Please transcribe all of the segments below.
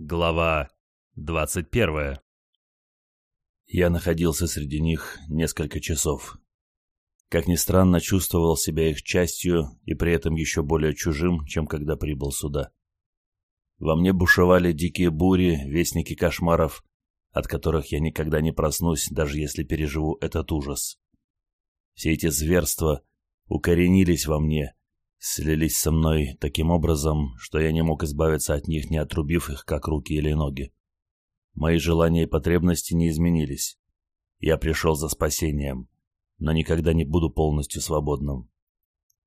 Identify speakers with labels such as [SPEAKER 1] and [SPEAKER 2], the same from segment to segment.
[SPEAKER 1] Глава 21 Я находился среди них несколько часов. Как ни странно, чувствовал себя их частью и при этом еще более чужим, чем когда прибыл сюда. Во мне бушевали дикие бури, вестники кошмаров, от которых я никогда не проснусь, даже если переживу этот ужас. Все эти зверства укоренились во мне, Слились со мной таким образом, что я не мог избавиться от них, не отрубив их, как руки или ноги. Мои желания и потребности не изменились. Я пришел за спасением, но никогда не буду полностью свободным.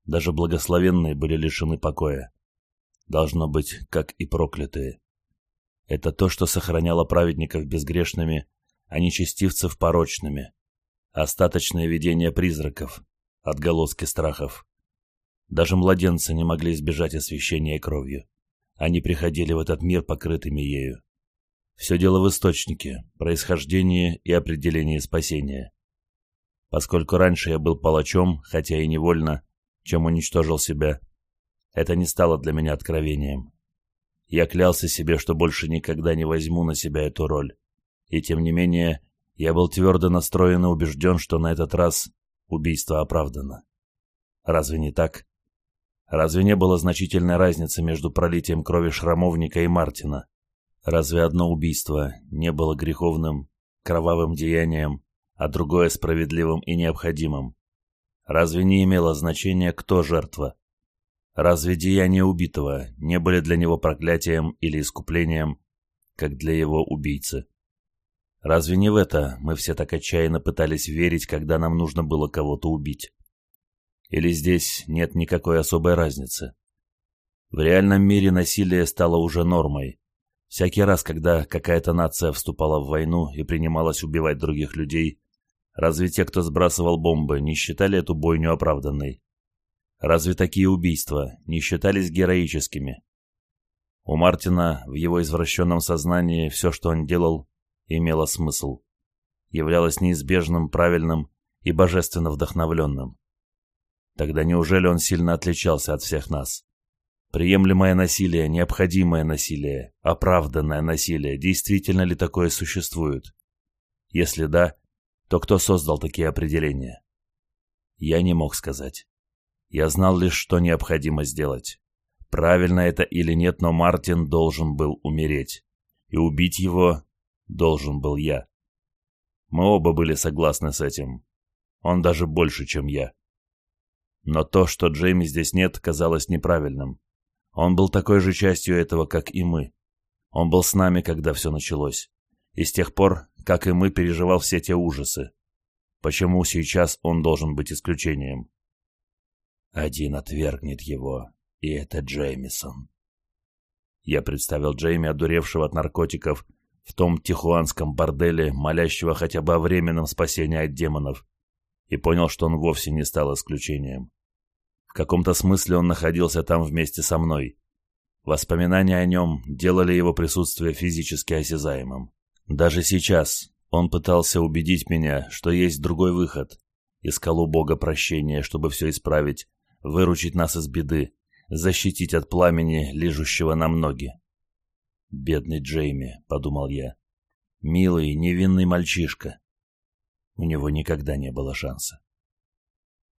[SPEAKER 1] Даже благословенные были лишены покоя. Должно быть, как и проклятые. Это то, что сохраняло праведников безгрешными, а нечестивцев порочными. Остаточное видение призраков, отголоски страхов. Даже младенцы не могли избежать освещения кровью. Они приходили в этот мир покрытыми ею. Все дело в источнике, происхождении и определении спасения. Поскольку раньше я был палачом, хотя и невольно, чем уничтожил себя, это не стало для меня откровением. Я клялся себе, что больше никогда не возьму на себя эту роль. И тем не менее, я был твердо настроен и убежден, что на этот раз убийство оправдано. Разве не так? Разве не было значительной разницы между пролитием крови Шрамовника и Мартина? Разве одно убийство не было греховным, кровавым деянием, а другое справедливым и необходимым? Разве не имело значения, кто жертва? Разве деяния убитого не были для него проклятием или искуплением, как для его убийцы? Разве не в это мы все так отчаянно пытались верить, когда нам нужно было кого-то убить? Или здесь нет никакой особой разницы? В реальном мире насилие стало уже нормой. Всякий раз, когда какая-то нация вступала в войну и принималась убивать других людей, разве те, кто сбрасывал бомбы, не считали эту бойню оправданной? Разве такие убийства не считались героическими? У Мартина в его извращенном сознании все, что он делал, имело смысл, являлось неизбежным, правильным и божественно вдохновленным. Тогда неужели он сильно отличался от всех нас? Приемлемое насилие, необходимое насилие, оправданное насилие, действительно ли такое существует? Если да, то кто создал такие определения? Я не мог сказать. Я знал лишь, что необходимо сделать. Правильно это или нет, но Мартин должен был умереть. И убить его должен был я. Мы оба были согласны с этим. Он даже больше, чем я. Но то, что Джейми здесь нет, казалось неправильным. Он был такой же частью этого, как и мы. Он был с нами, когда все началось. И с тех пор, как и мы, переживал все те ужасы. Почему сейчас он должен быть исключением? Один отвергнет его, и это Джеймисон. Я представил Джейми, одуревшего от наркотиков, в том тихуанском борделе, молящего хотя бы о временном спасении от демонов, и понял, что он вовсе не стал исключением. В каком-то смысле он находился там вместе со мной. Воспоминания о нем делали его присутствие физически осязаемым. Даже сейчас он пытался убедить меня, что есть другой выход. Искал у Бога прощения, чтобы все исправить, выручить нас из беды, защитить от пламени, лежущего нам ноги. «Бедный Джейми», — подумал я. «Милый, невинный мальчишка. У него никогда не было шанса.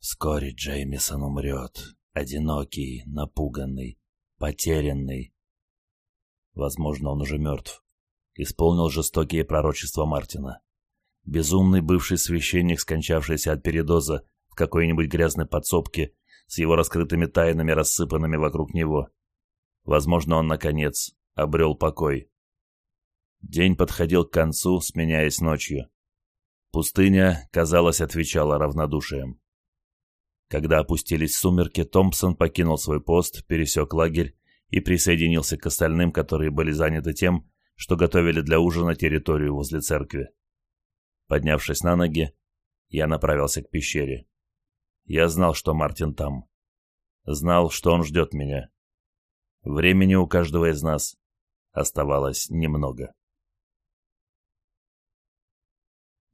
[SPEAKER 1] Вскоре Джеймисон умрет, одинокий, напуганный, потерянный. Возможно, он уже мертв. Исполнил жестокие пророчества Мартина. Безумный бывший священник, скончавшийся от передоза в какой-нибудь грязной подсобке, с его раскрытыми тайнами, рассыпанными вокруг него. Возможно, он, наконец, обрел покой. День подходил к концу, сменяясь ночью. Пустыня, казалось, отвечала равнодушием. Когда опустились сумерки, Томпсон покинул свой пост, пересек лагерь и присоединился к остальным, которые были заняты тем, что готовили для ужина территорию возле церкви. Поднявшись на ноги, я направился к пещере. Я знал, что Мартин там. Знал, что он ждет меня. Времени у каждого из нас оставалось немного.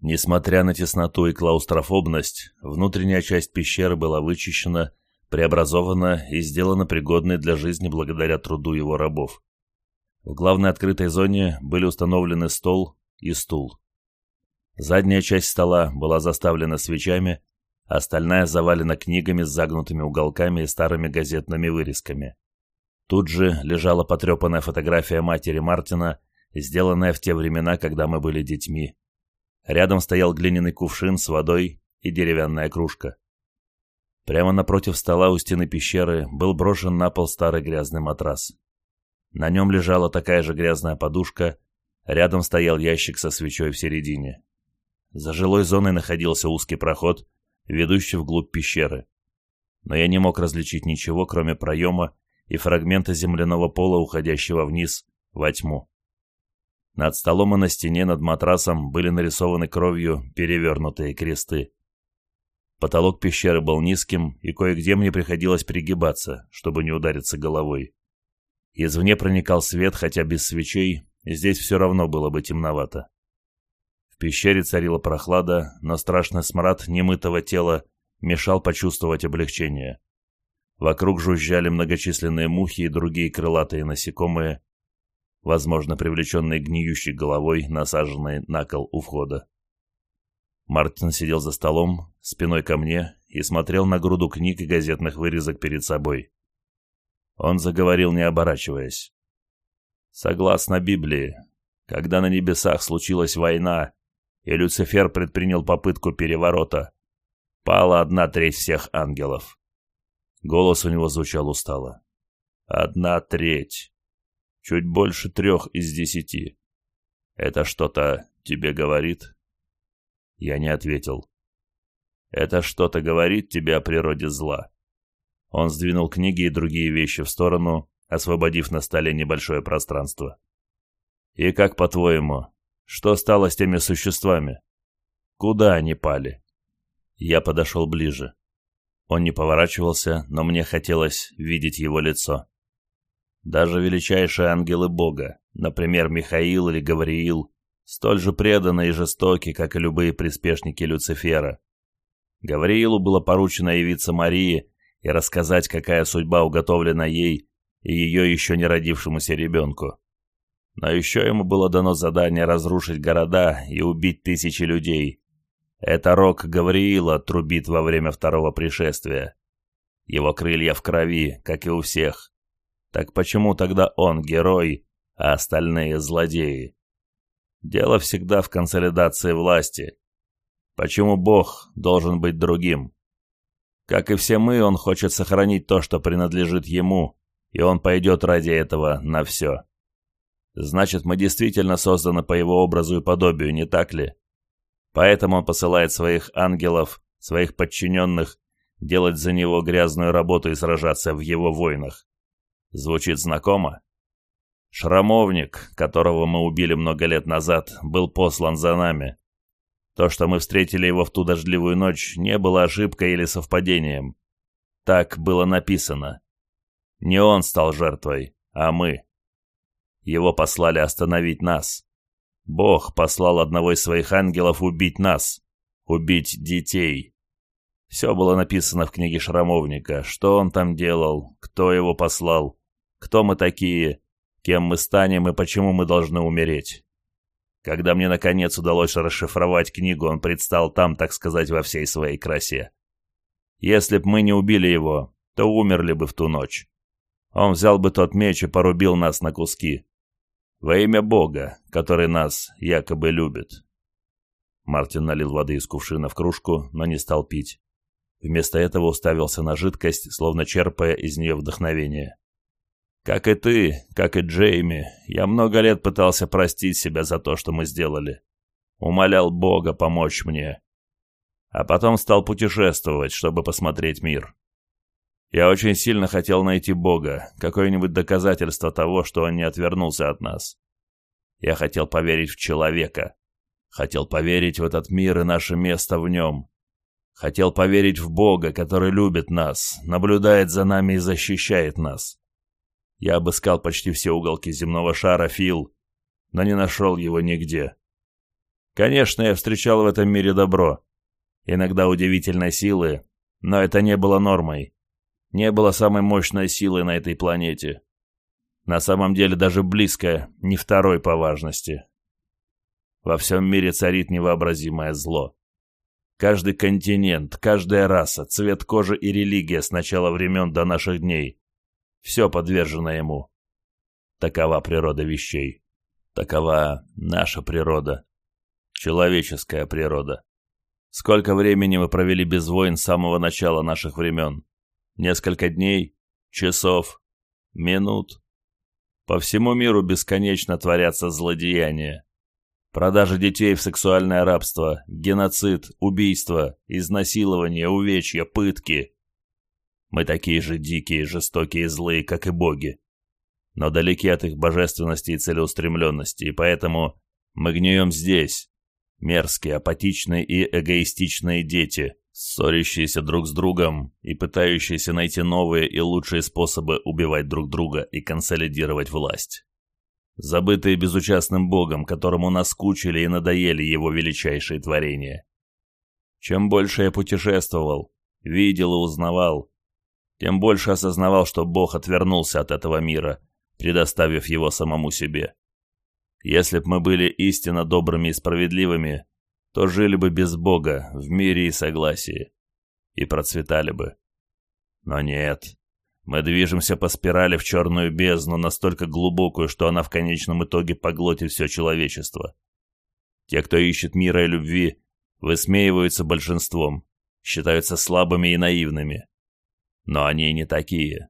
[SPEAKER 1] Несмотря на тесноту и клаустрофобность, внутренняя часть пещеры была вычищена, преобразована и сделана пригодной для жизни благодаря труду его рабов. В главной открытой зоне были установлены стол и стул. Задняя часть стола была заставлена свечами, остальная завалена книгами с загнутыми уголками и старыми газетными вырезками. Тут же лежала потрепанная фотография матери Мартина, сделанная в те времена, когда мы были детьми, Рядом стоял глиняный кувшин с водой и деревянная кружка. Прямо напротив стола у стены пещеры был брошен на пол старый грязный матрас. На нем лежала такая же грязная подушка, рядом стоял ящик со свечой в середине. За жилой зоной находился узкий проход, ведущий вглубь пещеры. Но я не мог различить ничего, кроме проема и фрагмента земляного пола, уходящего вниз, во тьму. Над столом и на стене над матрасом были нарисованы кровью перевернутые кресты. Потолок пещеры был низким, и кое-где мне приходилось пригибаться, чтобы не удариться головой. Извне проникал свет, хотя без свечей здесь все равно было бы темновато. В пещере царила прохлада, но страшный смрад немытого тела мешал почувствовать облегчение. Вокруг жужжали многочисленные мухи и другие крылатые насекомые, возможно привлеченный гниющей головой насаженной на кол у входа. Мартин сидел за столом, спиной ко мне, и смотрел на груду книг и газетных вырезок перед собой. Он заговорил, не оборачиваясь. «Согласно Библии, когда на небесах случилась война, и Люцифер предпринял попытку переворота, пала одна треть всех ангелов». Голос у него звучал устало. «Одна треть чуть больше трех из десяти. Это что-то тебе говорит?» Я не ответил. «Это что-то говорит тебе о природе зла». Он сдвинул книги и другие вещи в сторону, освободив на столе небольшое пространство. «И как, по-твоему, что стало с теми существами? Куда они пали?» Я подошел ближе. Он не поворачивался, но мне хотелось видеть его лицо. Даже величайшие ангелы Бога, например, Михаил или Гавриил, столь же преданы и жестоки, как и любые приспешники Люцифера. Гавриилу было поручено явиться Марии и рассказать, какая судьба уготовлена ей и ее еще не родившемуся ребенку. Но еще ему было дано задание разрушить города и убить тысячи людей. Это рок Гавриила трубит во время второго пришествия. Его крылья в крови, как и у всех. Так почему тогда он герой, а остальные злодеи? Дело всегда в консолидации власти. Почему Бог должен быть другим? Как и все мы, он хочет сохранить то, что принадлежит ему, и он пойдет ради этого на все. Значит, мы действительно созданы по его образу и подобию, не так ли? Поэтому он посылает своих ангелов, своих подчиненных, делать за него грязную работу и сражаться в его войнах. Звучит знакомо? Шрамовник, которого мы убили много лет назад, был послан за нами. То, что мы встретили его в ту дождливую ночь, не было ошибкой или совпадением. Так было написано. Не он стал жертвой, а мы. Его послали остановить нас. Бог послал одного из своих ангелов убить нас, убить детей. Все было написано в книге Шрамовника, что он там делал, кто его послал. Кто мы такие? Кем мы станем и почему мы должны умереть? Когда мне, наконец, удалось расшифровать книгу, он предстал там, так сказать, во всей своей красе. Если б мы не убили его, то умерли бы в ту ночь. Он взял бы тот меч и порубил нас на куски. Во имя Бога, который нас якобы любит. Мартин налил воды из кувшина в кружку, но не стал пить. Вместо этого уставился на жидкость, словно черпая из нее вдохновение. Как и ты, как и Джейми, я много лет пытался простить себя за то, что мы сделали. Умолял Бога помочь мне. А потом стал путешествовать, чтобы посмотреть мир. Я очень сильно хотел найти Бога, какое-нибудь доказательство того, что Он не отвернулся от нас. Я хотел поверить в человека. Хотел поверить в этот мир и наше место в нем. Хотел поверить в Бога, который любит нас, наблюдает за нами и защищает нас. Я обыскал почти все уголки земного шара, Фил, но не нашел его нигде. Конечно, я встречал в этом мире добро. Иногда удивительной силы, но это не было нормой. Не было самой мощной силы на этой планете. На самом деле даже близко не второй по важности. Во всем мире царит невообразимое зло. Каждый континент, каждая раса, цвет кожи и религия с начала времен до наших дней все подвержено ему. Такова природа вещей. Такова наша природа. Человеческая природа. Сколько времени мы провели без войн с самого начала наших времен? Несколько дней? Часов? Минут? По всему миру бесконечно творятся злодеяния. Продажа детей в сексуальное рабство, геноцид, убийство, изнасилование, увечья, пытки – мы такие же дикие, жестокие, злые, как и боги. Но далеки от их божественности и целеустремленности, и поэтому мы гнием здесь. Мерзкие, апатичные и эгоистичные дети, ссорящиеся друг с другом и пытающиеся найти новые и лучшие способы убивать друг друга и консолидировать власть. Забытые безучастным богом, которому наскучили и надоели его величайшие творения. Чем больше я путешествовал, видел и узнавал, тем больше осознавал, что Бог отвернулся от этого мира, предоставив его самому себе. Если б мы были истинно добрыми и справедливыми, то жили бы без Бога, в мире и согласии, и процветали бы. Но нет, мы движемся по спирали в черную бездну, настолько глубокую, что она в конечном итоге поглотит все человечество. Те, кто ищет мира и любви, высмеиваются большинством, считаются слабыми и наивными. Но они не такие.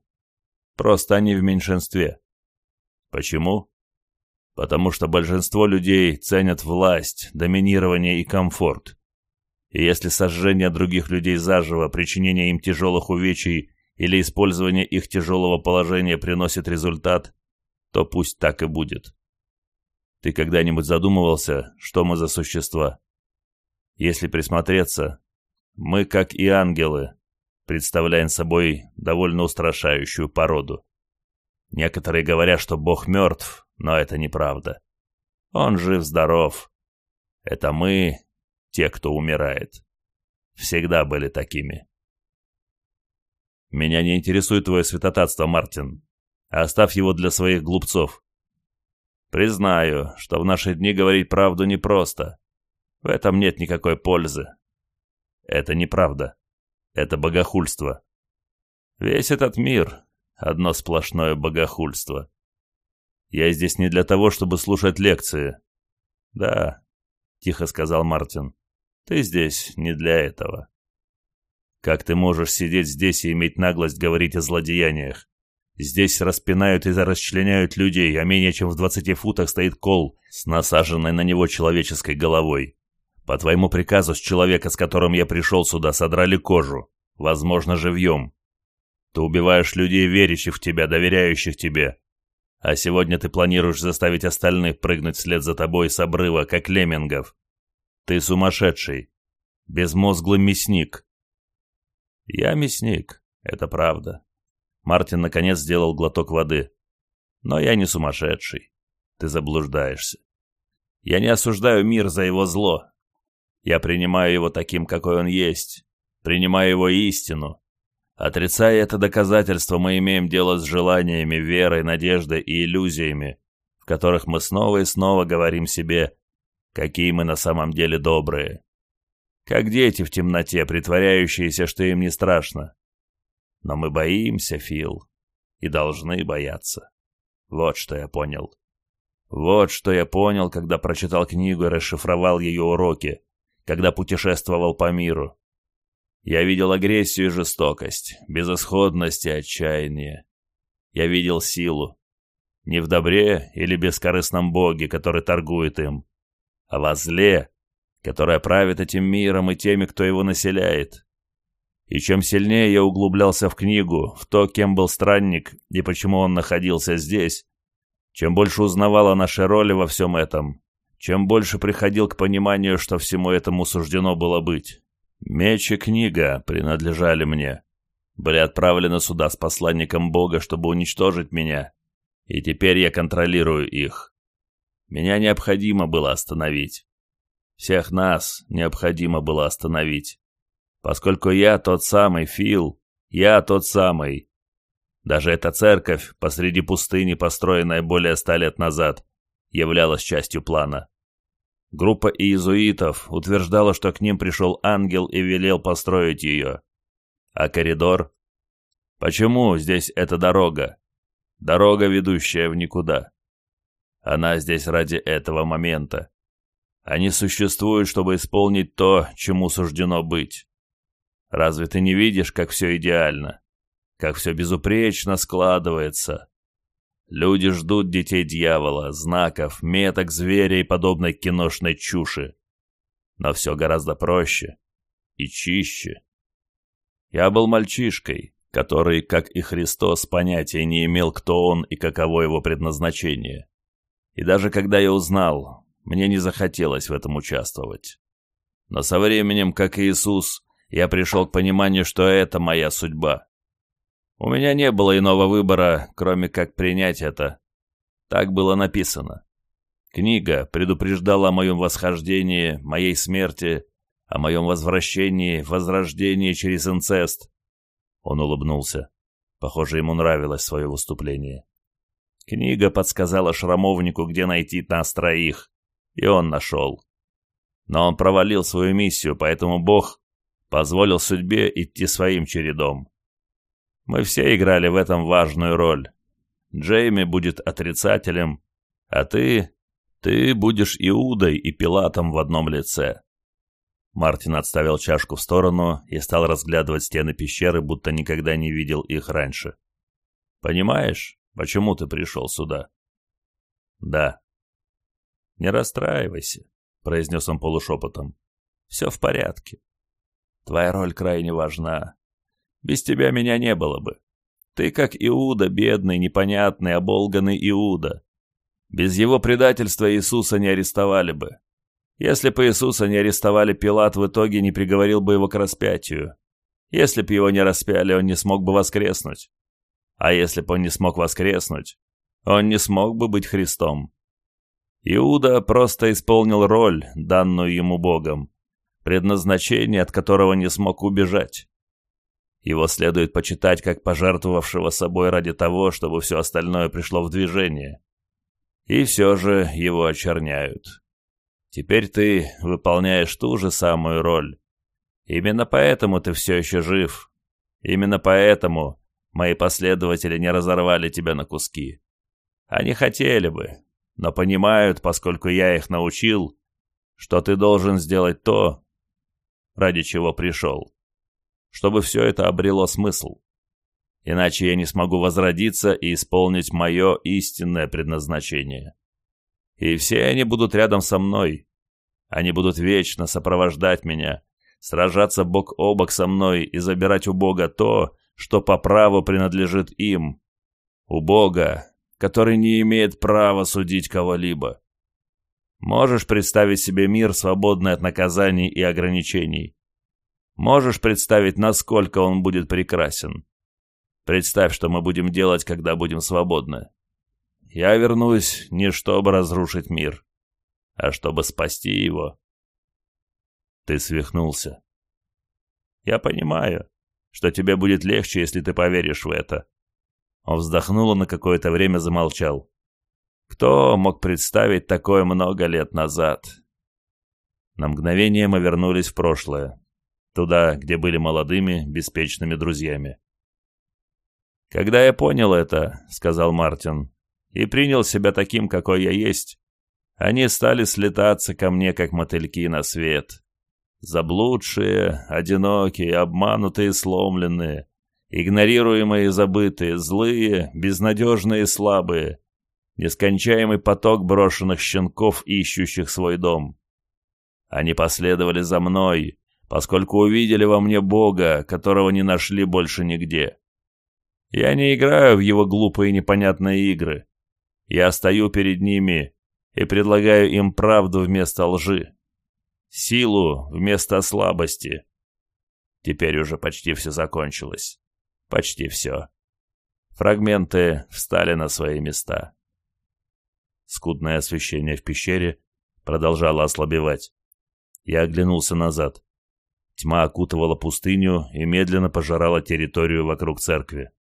[SPEAKER 1] Просто они в меньшинстве. Почему? Потому что большинство людей ценят власть, доминирование и комфорт. И если сожжение других людей заживо, причинение им тяжелых увечий или использование их тяжелого положения приносит результат, то пусть так и будет. Ты когда-нибудь задумывался, что мы за существа? Если присмотреться, мы, как и ангелы, представляет собой довольно устрашающую породу. Некоторые говорят, что Бог мертв, но это неправда. Он жив-здоров. Это мы, те, кто умирает. Всегда были такими. Меня не интересует твое святотатство, Мартин. Оставь его для своих глупцов. Признаю, что в наши дни говорить правду непросто. В этом нет никакой пользы. Это неправда. Это богохульство. Весь этот мир — одно сплошное богохульство. Я здесь не для того, чтобы слушать лекции. Да, — тихо сказал Мартин, — ты здесь не для этого. Как ты можешь сидеть здесь и иметь наглость говорить о злодеяниях? Здесь распинают и расчленяют людей, а менее чем в двадцати футах стоит кол с насаженной на него человеческой головой. По твоему приказу с человека, с которым я пришел сюда, содрали кожу, возможно, живьем. Ты убиваешь людей, верящих в тебя, доверяющих тебе. А сегодня ты планируешь заставить остальных прыгнуть вслед за тобой с обрыва, как леммингов. Ты сумасшедший. Безмозглый мясник. Я мясник, это правда. Мартин наконец сделал глоток воды. Но я не сумасшедший. Ты заблуждаешься. Я не осуждаю мир за его зло. Я принимаю его таким, какой он есть, принимаю его истину. Отрицая это доказательство, мы имеем дело с желаниями, верой, надеждой и иллюзиями, в которых мы снова и снова говорим себе, какие мы на самом деле добрые. Как дети в темноте, притворяющиеся, что им не страшно. Но мы боимся, Фил, и должны бояться. Вот что я понял. Вот что я понял, когда прочитал книгу и расшифровал ее уроки когда путешествовал по миру. Я видел агрессию и жестокость, безысходность и отчаяние. Я видел силу. Не в добре или бескорыстном боге, который торгует им, а во зле, которое правит этим миром и теми, кто его населяет. И чем сильнее я углублялся в книгу, в то, кем был странник и почему он находился здесь, чем больше узнавал о нашей роли во всем этом, чем больше приходил к пониманию, что всему этому суждено было быть. Меч и книга принадлежали мне. Были отправлены сюда с посланником Бога, чтобы уничтожить меня. И теперь я контролирую их. Меня необходимо было остановить. Всех нас необходимо было остановить. Поскольку я тот самый Фил, я тот самый. Даже эта церковь посреди пустыни, построенная более ста лет назад, являлась частью плана. Группа иезуитов утверждала, что к ним пришел ангел и велел построить ее. А коридор? Почему здесь эта дорога? Дорога, ведущая в никуда. Она здесь ради этого момента. Они существуют, чтобы исполнить то, чему суждено быть. Разве ты не видишь, как все идеально? Как все безупречно складывается? Люди ждут детей дьявола, знаков, меток, зверей и подобной киношной чуши. Но все гораздо проще и чище. Я был мальчишкой, который, как и Христос, понятия не имел, кто он и каково его предназначение. И даже когда я узнал, мне не захотелось в этом участвовать. Но со временем, как и Иисус, я пришел к пониманию, что это моя судьба. У меня не было иного выбора, кроме как принять это. Так было написано. Книга предупреждала о моем восхождении, моей смерти, о моем возвращении, возрождении через инцест. Он улыбнулся. Похоже, ему нравилось свое выступление. Книга подсказала Шрамовнику, где найти нас троих, и он нашел. Но он провалил свою миссию, поэтому Бог позволил судьбе идти своим чередом. Мы все играли в этом важную роль. Джейми будет отрицателем, а ты... Ты будешь Иудой и Пилатом в одном лице». Мартин отставил чашку в сторону и стал разглядывать стены пещеры, будто никогда не видел их раньше. «Понимаешь, почему ты пришел сюда?» «Да». «Не расстраивайся», — произнес он полушепотом. «Все в порядке. Твоя роль крайне важна. Без тебя меня не было бы. Ты как Иуда, бедный, непонятный, оболганный Иуда. Без его предательства Иисуса не арестовали бы. Если бы Иисуса не арестовали, Пилат в итоге не приговорил бы его к распятию. Если бы его не распяли, он не смог бы воскреснуть. А если бы он не смог воскреснуть, он не смог бы быть Христом. Иуда просто исполнил роль, данную ему Богом, предназначение, от которого не смог убежать. Его следует почитать как пожертвовавшего собой ради того, чтобы все остальное пришло в движение. И все же его очерняют. Теперь ты выполняешь ту же самую роль. Именно поэтому ты все еще жив. Именно поэтому мои последователи не разорвали тебя на куски. Они хотели бы, но понимают, поскольку я их научил, что ты должен сделать то, ради чего пришел чтобы все это обрело смысл. Иначе я не смогу возродиться и исполнить мое истинное предназначение. И все они будут рядом со мной. Они будут вечно сопровождать меня, сражаться бок о бок со мной и забирать у Бога то, что по праву принадлежит им. У Бога, который не имеет права судить кого-либо. Можешь представить себе мир, свободный от наказаний и ограничений. Можешь представить, насколько он будет прекрасен. Представь, что мы будем делать, когда будем свободны. Я вернусь не чтобы разрушить мир, а чтобы спасти его. Ты свихнулся. Я понимаю, что тебе будет легче, если ты поверишь в это. Он вздохнул и на какое-то время замолчал. Кто мог представить такое много лет назад? На мгновение мы вернулись в прошлое туда, где были молодыми, беспечными друзьями. «Когда я понял это, — сказал Мартин, — и принял себя таким, какой я есть, они стали слетаться ко мне, как мотыльки на свет. Заблудшие, одинокие, обманутые, сломленные, игнорируемые и забытые, злые, безнадежные и слабые, нескончаемый поток брошенных щенков, ищущих свой дом. Они последовали за мной, поскольку увидели во мне Бога, которого не нашли больше нигде. Я не играю в его глупые непонятные игры. Я стою перед ними и предлагаю им правду вместо лжи, силу вместо слабости. Теперь уже почти все закончилось. Почти все. Фрагменты встали на свои места. Скудное освещение в пещере продолжало ослабевать. Я оглянулся назад. Тьма окутывала пустыню и медленно пожирала территорию вокруг церкви.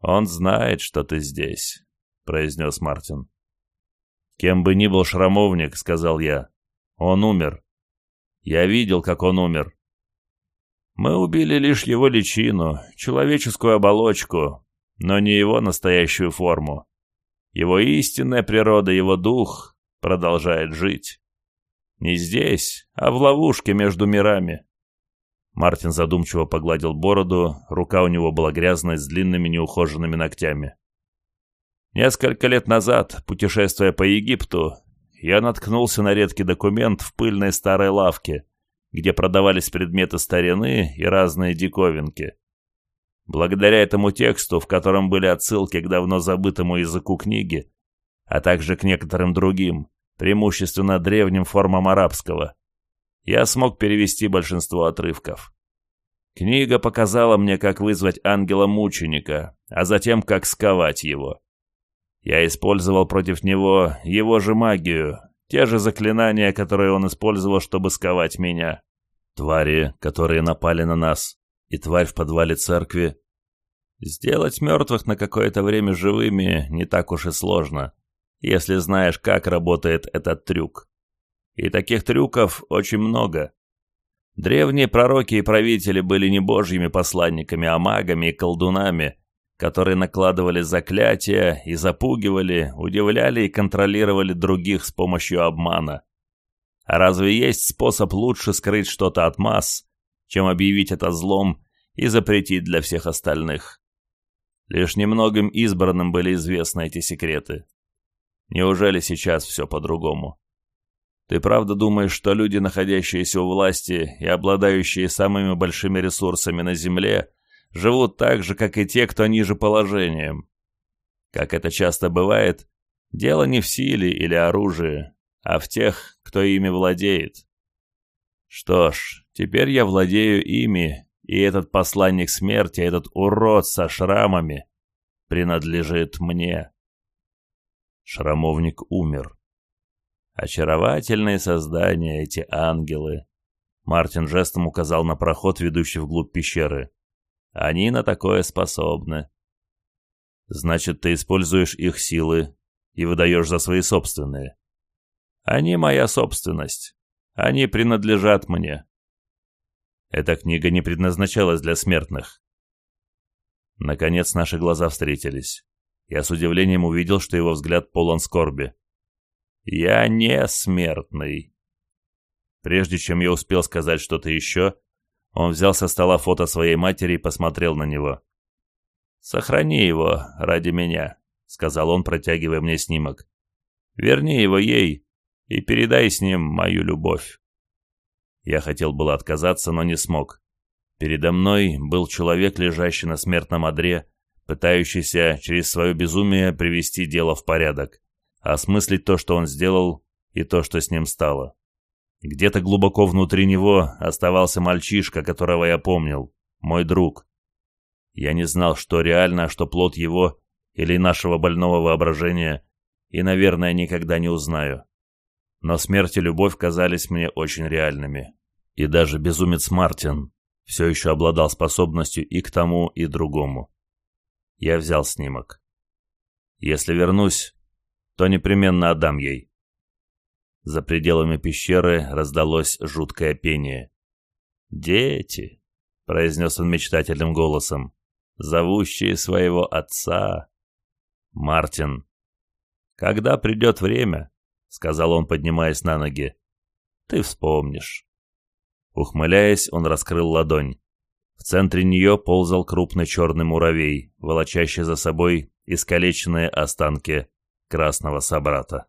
[SPEAKER 1] «Он знает, что ты здесь», — произнес Мартин. «Кем бы ни был шрамовник», — сказал я, — «он умер. Я видел, как он умер». «Мы убили лишь его личину, человеческую оболочку, но не его настоящую форму. Его истинная природа, его дух продолжает жить. Не здесь, а в ловушке между мирами. Мартин задумчиво погладил бороду, рука у него была грязная, с длинными неухоженными ногтями. Несколько лет назад, путешествуя по Египту, я наткнулся на редкий документ в пыльной старой лавке, где продавались предметы старины и разные диковинки. Благодаря этому тексту, в котором были отсылки к давно забытому языку книги, а также к некоторым другим, преимущественно древним формам арабского, я смог перевести большинство отрывков. Книга показала мне, как вызвать ангела-мученика, а затем как сковать его. Я использовал против него его же магию, те же заклинания, которые он использовал, чтобы сковать меня. Твари, которые напали на нас, и тварь в подвале церкви. Сделать мертвых на какое-то время живыми не так уж и сложно, если знаешь, как работает этот трюк. И таких трюков очень много. Древние пророки и правители были не божьими посланниками, а магами и колдунами, которые накладывали заклятия и запугивали, удивляли и контролировали других с помощью обмана. А разве есть способ лучше скрыть что-то от масс, чем объявить это злом и запретить для всех остальных? Лишь немногим избранным были известны эти секреты. Неужели сейчас все по-другому? Ты правда думаешь, что люди, находящиеся у власти и обладающие самыми большими ресурсами на Земле, живут так же, как и те, кто ниже положением? Как это часто бывает, дело не в силе или оружии, а в тех, кто ими владеет. Что ж, теперь я владею ими, и этот посланник смерти, этот урод со шрамами, принадлежит мне. Шрамовник умер очаровательные создания эти ангелы. Мартин жестом указал на проход, ведущий в глубь пещеры. Они на такое способны. Значит, ты используешь их силы и выдаешь за свои собственные. Они моя собственность. Они принадлежат мне. Эта книга не предназначалась для смертных. Наконец наши глаза встретились. Я с удивлением увидел, что его взгляд полон скорби. Я не смертный. Прежде чем я успел сказать что-то еще, он взял со стола фото своей матери и посмотрел на него. «Сохрани его ради меня», — сказал он, протягивая мне снимок. «Верни его ей и передай с ним мою любовь». Я хотел было отказаться, но не смог. Передо мной был человек, лежащий на смертном одре, пытающийся через свое безумие привести дело в порядок осмыслить то, что он сделал, и то, что с ним стало. Где-то глубоко внутри него оставался мальчишка, которого я помнил, мой друг. Я не знал, что реально, а что плод его или нашего больного воображения, и, наверное, никогда не узнаю. Но смерть и любовь казались мне очень реальными. И даже безумец Мартин все еще обладал способностью и к тому, и другому. Я взял снимок. Если вернусь, то непременно отдам ей». За пределами пещеры раздалось жуткое пение. «Дети», — произнес он мечтательным голосом, — «зовущие своего отца». «Мартин». «Когда придет время», — сказал он, поднимаясь на ноги, — «ты вспомнишь». Ухмыляясь, он раскрыл ладонь. В центре нее ползал крупный черный муравей, волочащий за собой искалеченные останки красного собрата.